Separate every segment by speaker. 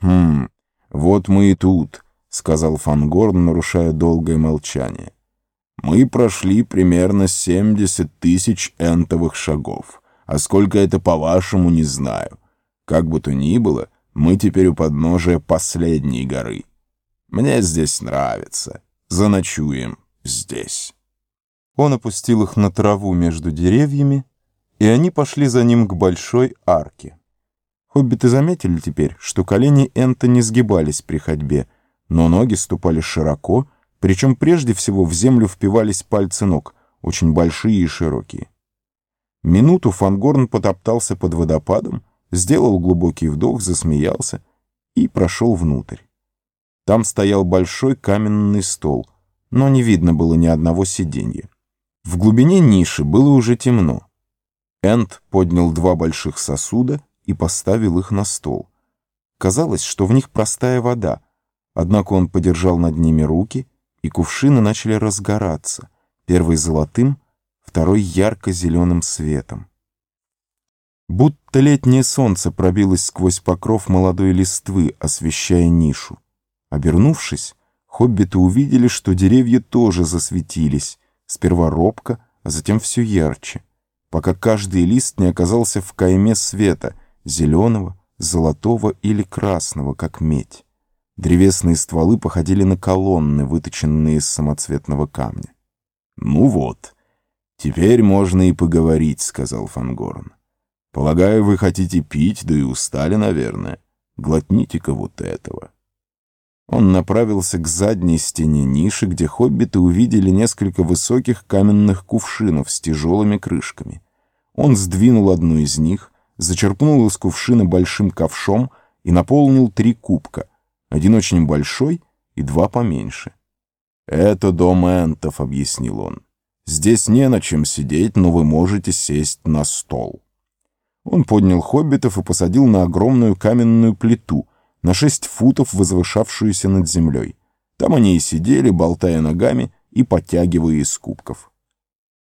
Speaker 1: «Хм, вот мы и тут», — сказал Фангорн, нарушая долгое молчание. «Мы прошли примерно 70 тысяч энтовых шагов. А сколько это, по-вашему, не знаю. Как бы то ни было, мы теперь у подножия последней горы. Мне здесь нравится. Заночуем здесь».
Speaker 2: Он опустил их на траву между деревьями, и они пошли за ним к большой арке. Хоббиты заметили теперь, что колени Энта не сгибались при ходьбе, но ноги ступали широко, причем прежде всего в землю впивались пальцы ног, очень большие и широкие. Минуту Фангорн потоптался под водопадом, сделал глубокий вдох, засмеялся и прошел внутрь. Там стоял большой каменный стол, но не видно было ни одного сиденья. В глубине ниши было уже темно. Энд поднял два больших сосуда и поставил их на стол. Казалось, что в них простая вода, однако он подержал над ними руки, и кувшины начали разгораться, первый золотым, второй ярко-зеленым светом. Будто летнее солнце пробилось сквозь покров молодой листвы, освещая нишу. Обернувшись, хоббиты увидели, что деревья тоже засветились, сперва робко, а затем все ярче, пока каждый лист не оказался в кайме света, зеленого, золотого или красного, как медь. Древесные стволы походили на колонны, выточенные из самоцветного камня.
Speaker 1: «Ну вот, теперь можно и поговорить», — сказал Фангорн. «Полагаю, вы хотите пить, да и устали, наверное. Глотните-ка вот этого».
Speaker 2: Он направился к задней стене ниши, где хоббиты увидели несколько высоких каменных кувшинов с тяжелыми крышками. Он сдвинул одну из них, зачерпнул из кувшина большим ковшом и наполнил три кубка, один очень большой и два поменьше.
Speaker 1: «Это дом энтов», — объяснил он. «Здесь не на чем сидеть, но вы можете сесть на стол».
Speaker 2: Он поднял хоббитов и посадил на огромную каменную плиту, на шесть футов возвышавшуюся над землей. Там они и сидели, болтая ногами и подтягивая из кубков.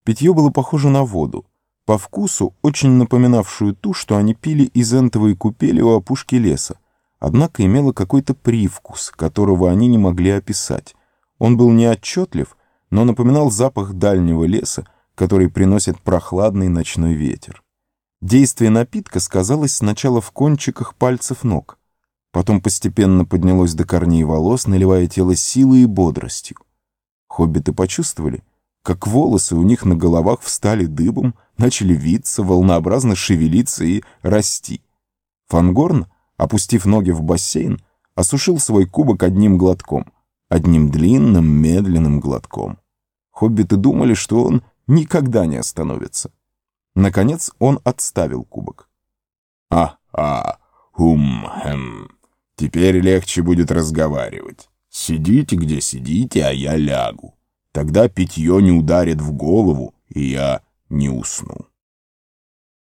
Speaker 2: Питье было похоже на воду по вкусу очень напоминавшую ту, что они пили из энтовой купели у опушки леса, однако имела какой-то привкус, которого они не могли описать. Он был неотчетлив, но напоминал запах дальнего леса, который приносит прохладный ночной ветер. Действие напитка сказалось сначала в кончиках пальцев ног, потом постепенно поднялось до корней волос, наливая тело силой и бодростью. Хоббиты почувствовали — как волосы у них на головах встали дыбом, начали виться, волнообразно шевелиться и расти. Фангорн, опустив ноги в бассейн, осушил свой кубок одним глотком, одним длинным, медленным глотком. Хоббиты думали, что он никогда не остановится. Наконец он отставил кубок.
Speaker 1: «А-а, хум-хэм, теперь легче будет разговаривать. Сидите, где сидите, а я лягу. Тогда питье не ударит в голову, и я не усну.